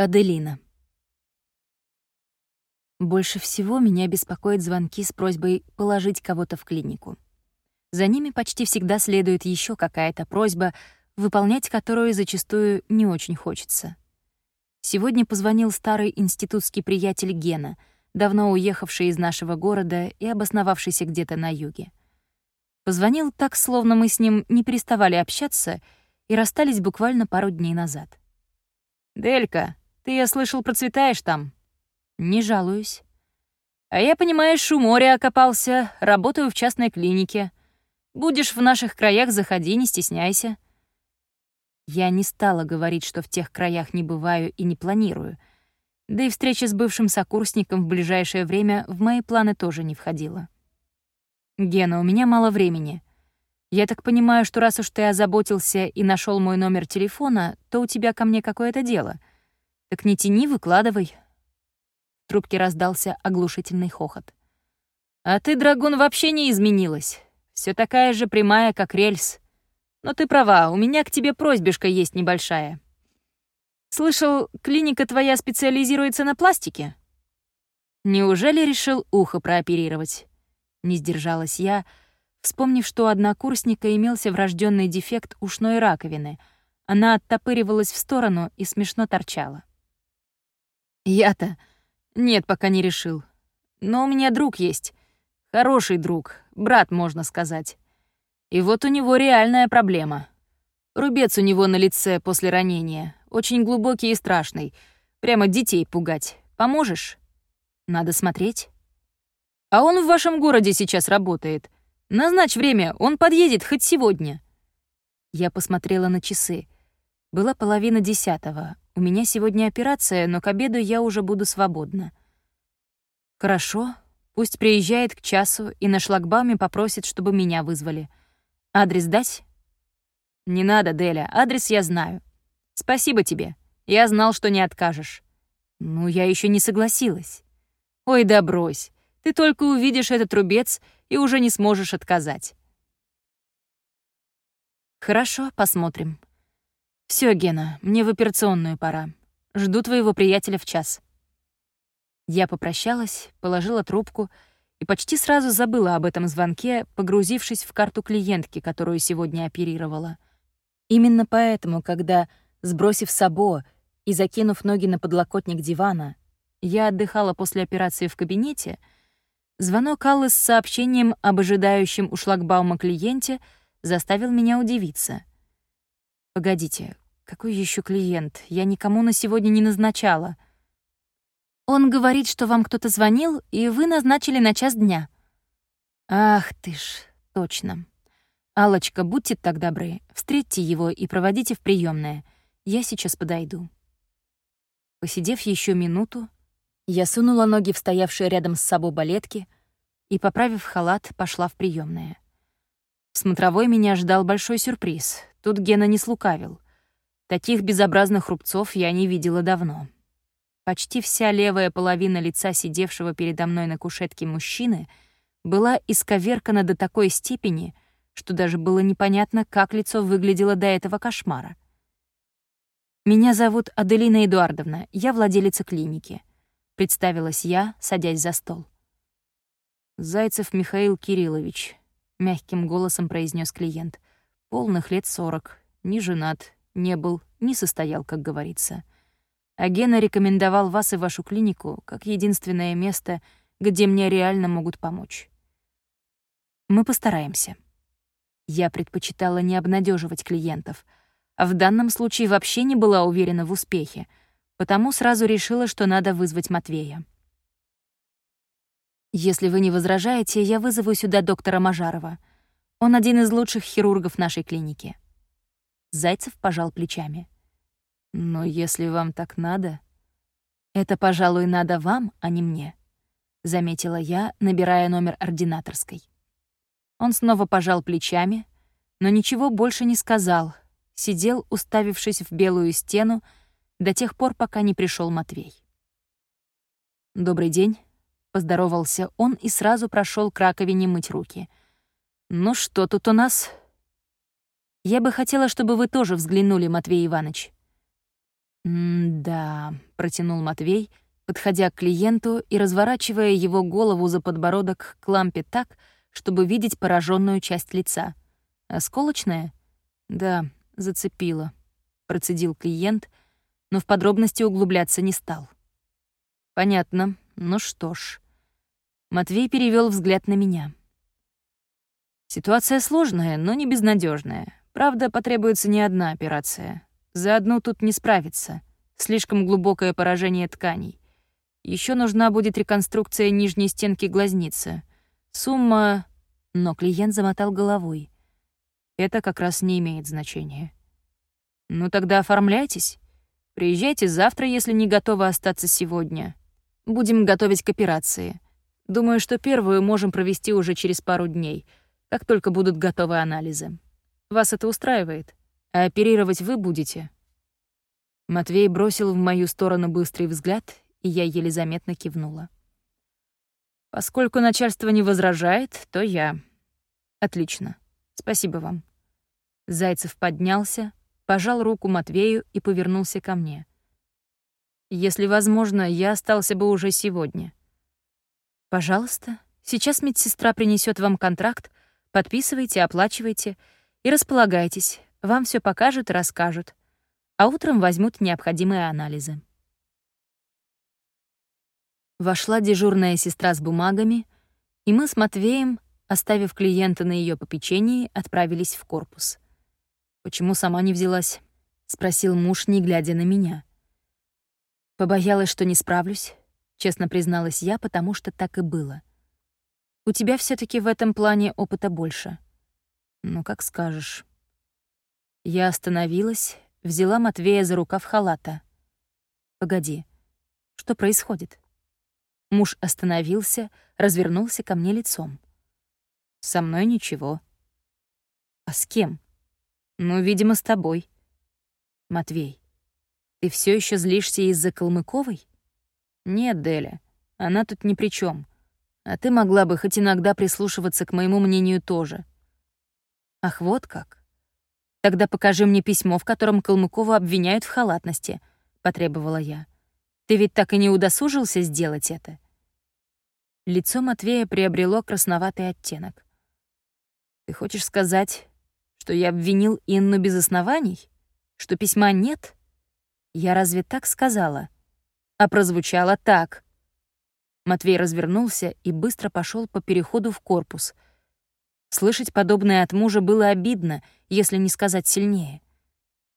Аделина. Больше всего меня беспокоят звонки с просьбой положить кого-то в клинику. За ними почти всегда следует еще какая-то просьба, выполнять которую зачастую не очень хочется. Сегодня позвонил старый институтский приятель Гена, давно уехавший из нашего города и обосновавшийся где-то на юге. Позвонил так, словно мы с ним не переставали общаться и расстались буквально пару дней назад. «Делька, ты, я слышал, процветаешь там?» «Не жалуюсь». «А я, понимаешь, у моря окопался, работаю в частной клинике. Будешь в наших краях, заходи, не стесняйся». Я не стала говорить, что в тех краях не бываю и не планирую. Да и встреча с бывшим сокурсником в ближайшее время в мои планы тоже не входила. «Гена, у меня мало времени. Я так понимаю, что раз уж ты озаботился и нашел мой номер телефона, то у тебя ко мне какое-то дело. Так не тяни, выкладывай». В трубке раздался оглушительный хохот. «А ты, Драгун, вообще не изменилась. Все такая же прямая, как рельс. Но ты права, у меня к тебе просьбишка есть небольшая. Слышал, клиника твоя специализируется на пластике? Неужели решил ухо прооперировать? Не сдержалась я, вспомнив, что у однокурсника имелся врожденный дефект ушной раковины. Она оттопыривалась в сторону и смешно торчала. Я-то... Нет, пока не решил. Но у меня друг есть. Хороший друг, брат, можно сказать. И вот у него реальная проблема. Рубец у него на лице после ранения. Очень глубокий и страшный. Прямо детей пугать. Поможешь? Надо смотреть. А он в вашем городе сейчас работает. Назначь время, он подъедет хоть сегодня. Я посмотрела на часы. Была половина десятого. У меня сегодня операция, но к обеду я уже буду свободна. Хорошо, пусть приезжает к часу и на шлагбауме попросит, чтобы меня вызвали. Адрес дать? Не надо, Деля, адрес я знаю. Спасибо тебе. Я знал, что не откажешь. Ну, я еще не согласилась. Ой, да брось. Ты только увидишь этот рубец и уже не сможешь отказать. Хорошо, посмотрим. Все, Гена, мне в операционную пора. Жду твоего приятеля в час. Я попрощалась, положила трубку и почти сразу забыла об этом звонке, погрузившись в карту клиентки, которую сегодня оперировала. Именно поэтому, когда, сбросив сабо и закинув ноги на подлокотник дивана, я отдыхала после операции в кабинете — Звонок Аллы с сообщением об ожидающем у шлагбаума клиенте заставил меня удивиться. «Погодите, какой еще клиент? Я никому на сегодня не назначала». «Он говорит, что вам кто-то звонил, и вы назначили на час дня». «Ах ты ж, точно. Алочка, будьте так добры, встретьте его и проводите в приемное. Я сейчас подойду». Посидев еще минуту, я сунула ноги в стоявшие рядом с собой балетки и, поправив халат, пошла в приемное. В смотровой меня ждал большой сюрприз. Тут Гена не слукавил. Таких безобразных рубцов я не видела давно. Почти вся левая половина лица сидевшего передо мной на кушетке мужчины была исковеркана до такой степени, что даже было непонятно, как лицо выглядело до этого кошмара. «Меня зовут Аделина Эдуардовна, я владелица клиники», — представилась я, садясь за стол. «Зайцев Михаил Кириллович», — мягким голосом произнес клиент. «Полных лет сорок, не женат, не был, не состоял, как говорится. А Гена рекомендовал вас и вашу клинику как единственное место, где мне реально могут помочь. Мы постараемся». Я предпочитала не обнадеживать клиентов, а в данном случае вообще не была уверена в успехе, потому сразу решила, что надо вызвать Матвея. Если вы не возражаете, я вызову сюда доктора Мажарова. Он один из лучших хирургов нашей клиники. Зайцев пожал плечами. Но если вам так надо... Это, пожалуй, надо вам, а не мне, заметила я, набирая номер ординаторской. Он снова пожал плечами, но ничего больше не сказал, сидел, уставившись в белую стену, до тех пор, пока не пришел Матвей. «Добрый день», Поздоровался он и сразу прошел к раковине мыть руки. «Ну что тут у нас?» «Я бы хотела, чтобы вы тоже взглянули, Матвей Иванович». «Да», — протянул Матвей, подходя к клиенту и разворачивая его голову за подбородок к лампе так, чтобы видеть пораженную часть лица. «Осколочная?» «Да, зацепила», — процедил клиент, но в подробности углубляться не стал. «Понятно. Ну что ж». Матвей перевел взгляд на меня. «Ситуация сложная, но не безнадежная. Правда, потребуется не одна операция. За одну тут не справиться. Слишком глубокое поражение тканей. Еще нужна будет реконструкция нижней стенки глазницы. Сумма... Но клиент замотал головой. Это как раз не имеет значения. Ну тогда оформляйтесь. Приезжайте завтра, если не готовы остаться сегодня. Будем готовить к операции. Думаю, что первую можем провести уже через пару дней, как только будут готовы анализы. Вас это устраивает? А оперировать вы будете?» Матвей бросил в мою сторону быстрый взгляд, и я еле заметно кивнула. «Поскольку начальство не возражает, то я». «Отлично. Спасибо вам». Зайцев поднялся, пожал руку Матвею и повернулся ко мне. «Если возможно, я остался бы уже сегодня». «Пожалуйста, сейчас медсестра принесет вам контракт, подписывайте, оплачивайте и располагайтесь, вам все покажут и расскажут, а утром возьмут необходимые анализы». Вошла дежурная сестра с бумагами, и мы с Матвеем, оставив клиента на ее попечении, отправились в корпус. «Почему сама не взялась?» — спросил муж, не глядя на меня. «Побоялась, что не справлюсь», — честно призналась я, потому что так и было. «У тебя все таки в этом плане опыта больше». «Ну, как скажешь». Я остановилась, взяла Матвея за рукав халата. «Погоди, что происходит?» Муж остановился, развернулся ко мне лицом. «Со мной ничего». «А с кем?» «Ну, видимо, с тобой». «Матвей, ты все еще злишься из-за Калмыковой?» «Нет, Деля, она тут ни при чем. А ты могла бы хоть иногда прислушиваться к моему мнению тоже». «Ах, вот как. Тогда покажи мне письмо, в котором Калмыкова обвиняют в халатности», — потребовала я. Ты ведь так и не удосужился сделать это?» Лицо Матвея приобрело красноватый оттенок. «Ты хочешь сказать, что я обвинил Инну без оснований? Что письма нет? Я разве так сказала? А прозвучало так». Матвей развернулся и быстро пошел по переходу в корпус. Слышать подобное от мужа было обидно, если не сказать сильнее.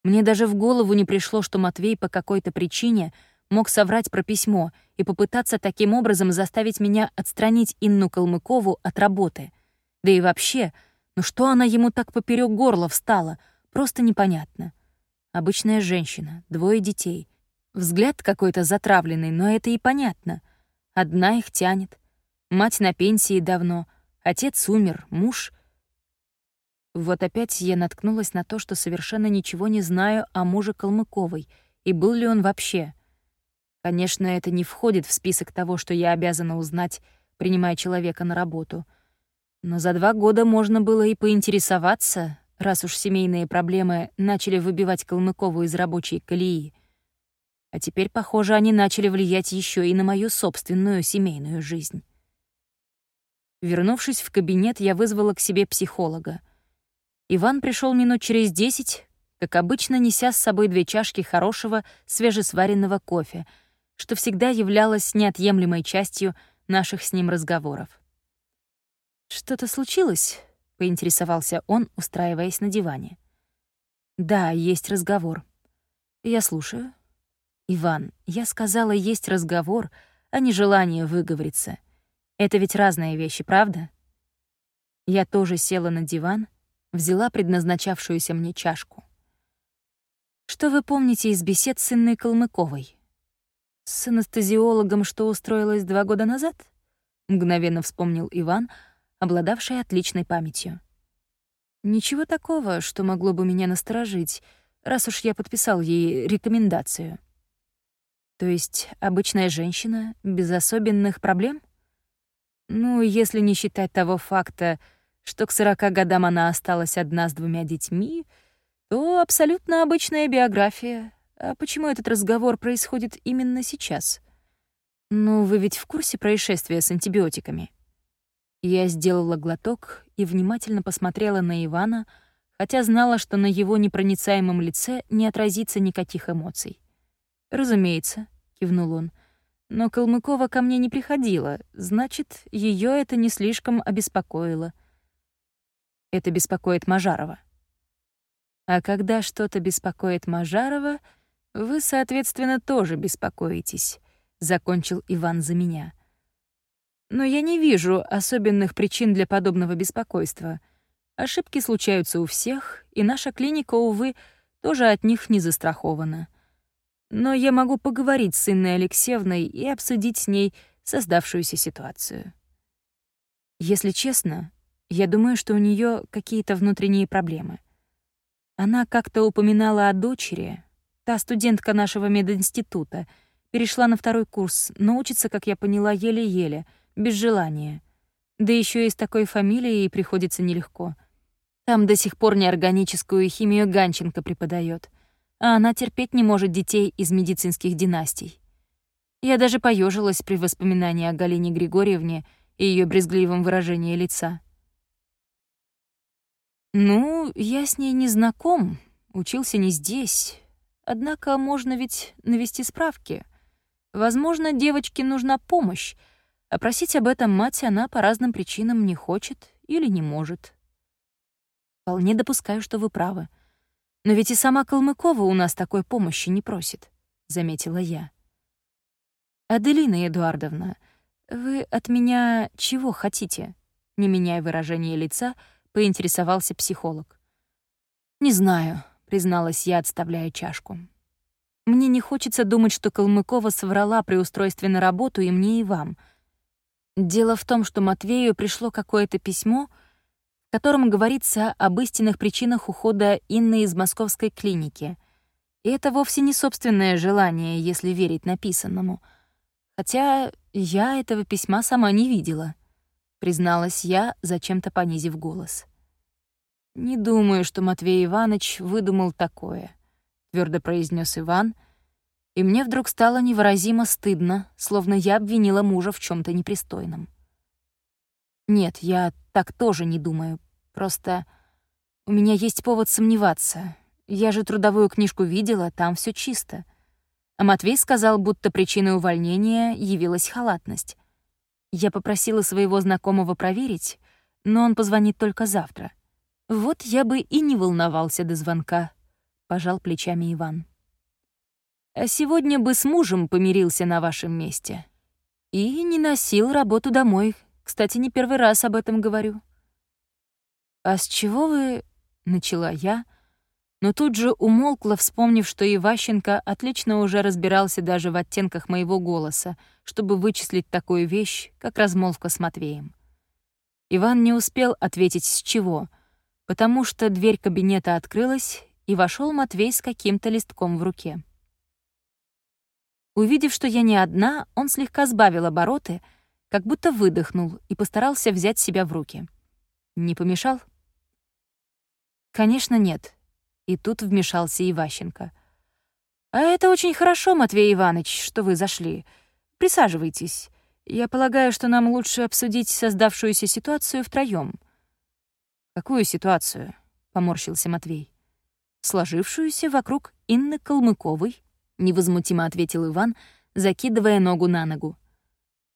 Мне даже в голову не пришло, что Матвей по какой-то причине — мог соврать про письмо и попытаться таким образом заставить меня отстранить Инну Калмыкову от работы. Да и вообще, ну что она ему так поперек горла встала, просто непонятно. Обычная женщина, двое детей. Взгляд какой-то затравленный, но это и понятно. Одна их тянет. Мать на пенсии давно, отец умер, муж... Вот опять я наткнулась на то, что совершенно ничего не знаю о муже Калмыковой, и был ли он вообще. Конечно, это не входит в список того, что я обязана узнать, принимая человека на работу. Но за два года можно было и поинтересоваться, раз уж семейные проблемы начали выбивать Калмыкову из рабочей колеи. А теперь, похоже, они начали влиять еще и на мою собственную семейную жизнь. Вернувшись в кабинет, я вызвала к себе психолога. Иван пришел минут через десять, как обычно, неся с собой две чашки хорошего свежесваренного кофе — что всегда являлось неотъемлемой частью наших с ним разговоров. «Что-то случилось?» — поинтересовался он, устраиваясь на диване. «Да, есть разговор. Я слушаю». «Иван, я сказала, есть разговор, а не желание выговориться. Это ведь разные вещи, правда?» Я тоже села на диван, взяла предназначавшуюся мне чашку. «Что вы помните из бесед с Инной Калмыковой?» «С анестезиологом, что устроилась два года назад?» — мгновенно вспомнил Иван, обладавший отличной памятью. «Ничего такого, что могло бы меня насторожить, раз уж я подписал ей рекомендацию». «То есть обычная женщина, без особенных проблем?» «Ну, если не считать того факта, что к сорока годам она осталась одна с двумя детьми, то абсолютно обычная биография, А почему этот разговор происходит именно сейчас? Ну, вы ведь в курсе происшествия с антибиотиками? Я сделала глоток и внимательно посмотрела на Ивана, хотя знала, что на его непроницаемом лице не отразится никаких эмоций. «Разумеется», — кивнул он, — «но Калмыкова ко мне не приходила, значит, ее это не слишком обеспокоило». Это беспокоит Мажарова. А когда что-то беспокоит Мажарова, вы, соответственно, тоже беспокоитесь, закончил Иван за меня. Но я не вижу особенных причин для подобного беспокойства. Ошибки случаются у всех, и наша клиника, увы, тоже от них не застрахована. Но я могу поговорить с Инной Алексеевной и обсудить с ней создавшуюся ситуацию. Если честно, я думаю, что у нее какие-то внутренние проблемы. Она как-то упоминала о дочери. Та студентка нашего мединститута перешла на второй курс, но учится, как я поняла, еле-еле, без желания. Да еще и с такой фамилией приходится нелегко. Там до сих пор неорганическую химию Ганченко преподает, а она терпеть не может детей из медицинских династий. Я даже поежилась при воспоминании о Галине Григорьевне и ее брезгливом выражении лица. «Ну, я с ней не знаком, учился не здесь. Однако можно ведь навести справки. Возможно, девочке нужна помощь, а просить об этом мать она по разным причинам не хочет или не может. Вполне допускаю, что вы правы. Но ведь и сама Калмыкова у нас такой помощи не просит», — заметила я. «Аделина Эдуардовна, вы от меня чего хотите?» Не меняя выражения лица, — поинтересовался психолог. «Не знаю», — призналась я, отставляя чашку. «Мне не хочется думать, что Калмыкова соврала при устройстве на работу и мне, и вам. Дело в том, что Матвею пришло какое-то письмо, котором говорится об истинных причинах ухода Инны из московской клиники. И это вовсе не собственное желание, если верить написанному. Хотя я этого письма сама не видела» призналась я, зачем-то понизив голос. «Не думаю, что Матвей Иванович выдумал такое», — твердо произнес Иван, и мне вдруг стало невыразимо стыдно, словно я обвинила мужа в чем то непристойном. «Нет, я так тоже не думаю. Просто у меня есть повод сомневаться. Я же трудовую книжку видела, там все чисто». А Матвей сказал, будто причиной увольнения явилась халатность. Я попросила своего знакомого проверить, но он позвонит только завтра. Вот я бы и не волновался до звонка, — пожал плечами Иван. А сегодня бы с мужем помирился на вашем месте. И не носил работу домой. Кстати, не первый раз об этом говорю. «А с чего вы...» — начала я, но тут же умолкла, вспомнив, что Иващенко отлично уже разбирался даже в оттенках моего голоса, чтобы вычислить такую вещь, как размолвка с Матвеем. Иван не успел ответить с чего, потому что дверь кабинета открылась, и вошел Матвей с каким-то листком в руке. Увидев, что я не одна, он слегка сбавил обороты, как будто выдохнул и постарался взять себя в руки. Не помешал? Конечно, нет. И тут вмешался Иващенко. «А это очень хорошо, Матвей Иванович, что вы зашли. Присаживайтесь. Я полагаю, что нам лучше обсудить создавшуюся ситуацию втроём». «Какую ситуацию?» — поморщился Матвей. «Сложившуюся вокруг Инны Калмыковой», — невозмутимо ответил Иван, закидывая ногу на ногу.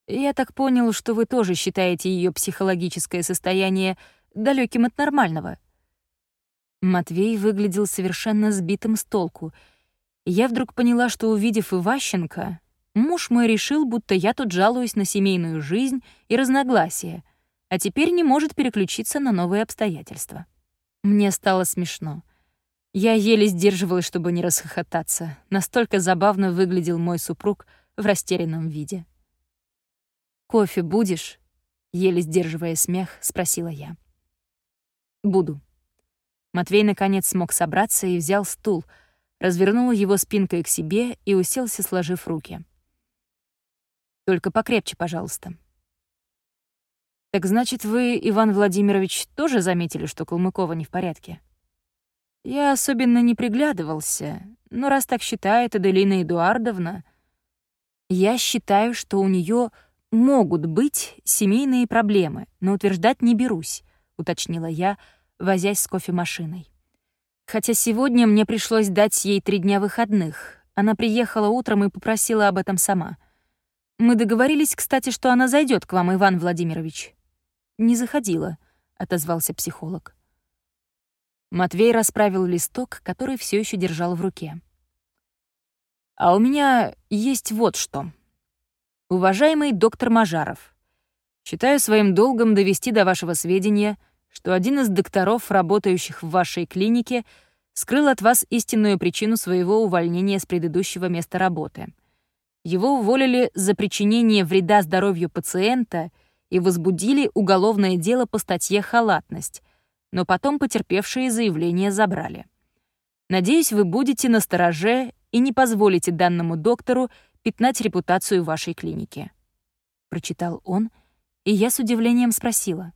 «Я так понял, что вы тоже считаете ее психологическое состояние далеким от нормального». Матвей выглядел совершенно сбитым с толку. я вдруг поняла, что, увидев Иващенко, муж мой решил, будто я тут жалуюсь на семейную жизнь и разногласия, а теперь не может переключиться на новые обстоятельства. Мне стало смешно. Я еле сдерживалась, чтобы не расхохотаться. Настолько забавно выглядел мой супруг в растерянном виде. «Кофе будешь?» — еле сдерживая смех, спросила я. «Буду», Матвей наконец смог собраться и взял стул, развернул его спинкой к себе и уселся, сложив руки. «Только покрепче, пожалуйста». «Так значит, вы, Иван Владимирович, тоже заметили, что Калмыкова не в порядке?» «Я особенно не приглядывался, Но раз так считает Аделина Эдуардовна, я считаю, что у нее могут быть семейные проблемы, но утверждать не берусь, уточнила я, возясь с кофемашиной. Хотя сегодня мне пришлось дать ей три дня выходных. Она приехала утром и попросила об этом сама. Мы договорились, кстати, что она зайдет к вам, Иван Владимирович. Не заходила, отозвался психолог. Матвей расправил листок, который все еще держал в руке. А у меня есть вот что. Уважаемый доктор Мажаров, считаю своим долгом довести до вашего сведения, что один из докторов, работающих в вашей клинике, скрыл от вас истинную причину своего увольнения с предыдущего места работы. Его уволили за причинение вреда здоровью пациента и возбудили уголовное дело по статье «Халатность», но потом потерпевшие заявление забрали. Надеюсь, вы будете настороже и не позволите данному доктору пятнать репутацию вашей клиники. Прочитал он, и я с удивлением спросила.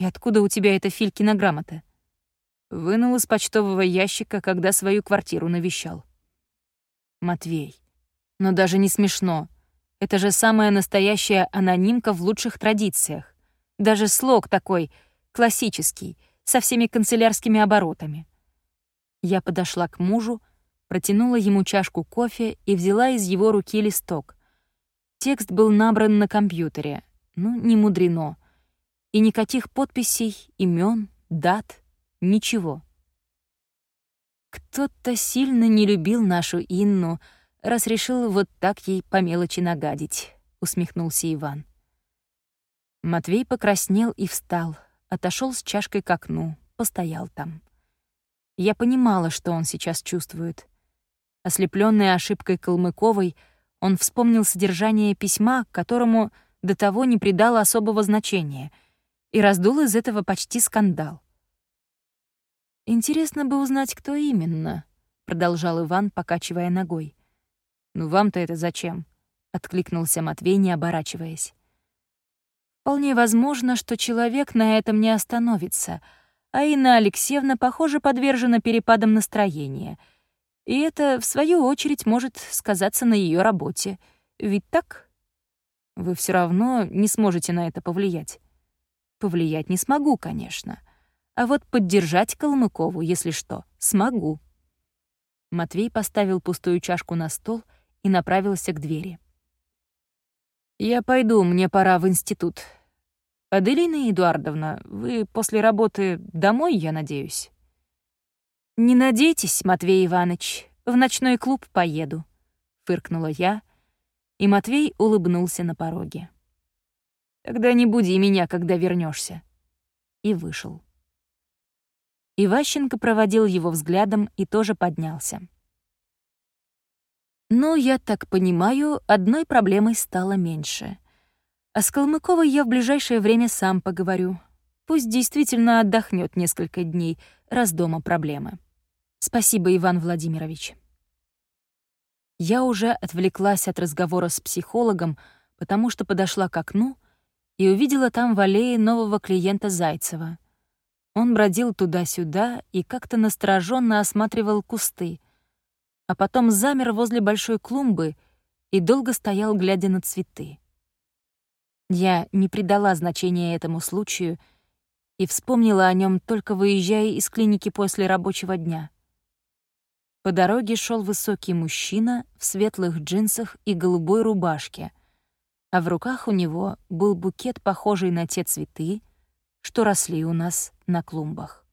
«И откуда у тебя эта Филькина грамота?» Вынул из почтового ящика, когда свою квартиру навещал. Матвей. Но даже не смешно. Это же самая настоящая анонимка в лучших традициях. Даже слог такой — классический, со всеми канцелярскими оборотами. Я подошла к мужу, протянула ему чашку кофе и взяла из его руки листок. Текст был набран на компьютере, ну, не мудрено. И никаких подписей, имен, дат, ничего. Кто-то сильно не любил нашу Инну, раз решил вот так ей по мелочи нагадить, усмехнулся Иван. Матвей покраснел и встал, отошел с чашкой к окну, постоял там. Я понимала, что он сейчас чувствует. Ослепленный ошибкой Калмыковой, он вспомнил содержание письма, которому до того не придал особого значения, и раздул из этого почти скандал. «Интересно бы узнать, кто именно», — продолжал Иван, покачивая ногой. «Ну вам-то это зачем?» — откликнулся Матвей, не оборачиваясь. Вполне возможно, что человек на этом не остановится, а Инна Алексеевна, похоже, подвержена перепадам настроения. И это, в свою очередь, может сказаться на ее работе. Ведь так? Вы все равно не сможете на это повлиять. Повлиять не смогу, конечно. А вот поддержать Калмыкову, если что, смогу. Матвей поставил пустую чашку на стол и направился к двери. «Я пойду, мне пора в институт. «Аделина Эдуардовна, вы после работы домой, я надеюсь?» «Не надейтесь, Матвей Иванович, в ночной клуб поеду», — фыркнула я, и Матвей улыбнулся на пороге. «Тогда не буди меня, когда вернешься. И вышел. Иващенко проводил его взглядом и тоже поднялся. «Ну, я так понимаю, одной проблемой стало меньше — а с Калмыковой я в ближайшее время сам поговорю. Пусть действительно отдохнет несколько дней, раз дома проблемы. Спасибо, Иван Владимирович. Я уже отвлеклась от разговора с психологом, потому что подошла к окну и увидела там в аллее нового клиента Зайцева. Он бродил туда-сюда и как-то настороженно осматривал кусты, а потом замер возле большой клумбы и долго стоял, глядя на цветы. Я не придала значения этому случаю и вспомнила о нем только выезжая из клиники после рабочего дня. По дороге шел высокий мужчина в светлых джинсах и голубой рубашке, а в руках у него был букет, похожий на те цветы, что росли у нас на клумбах.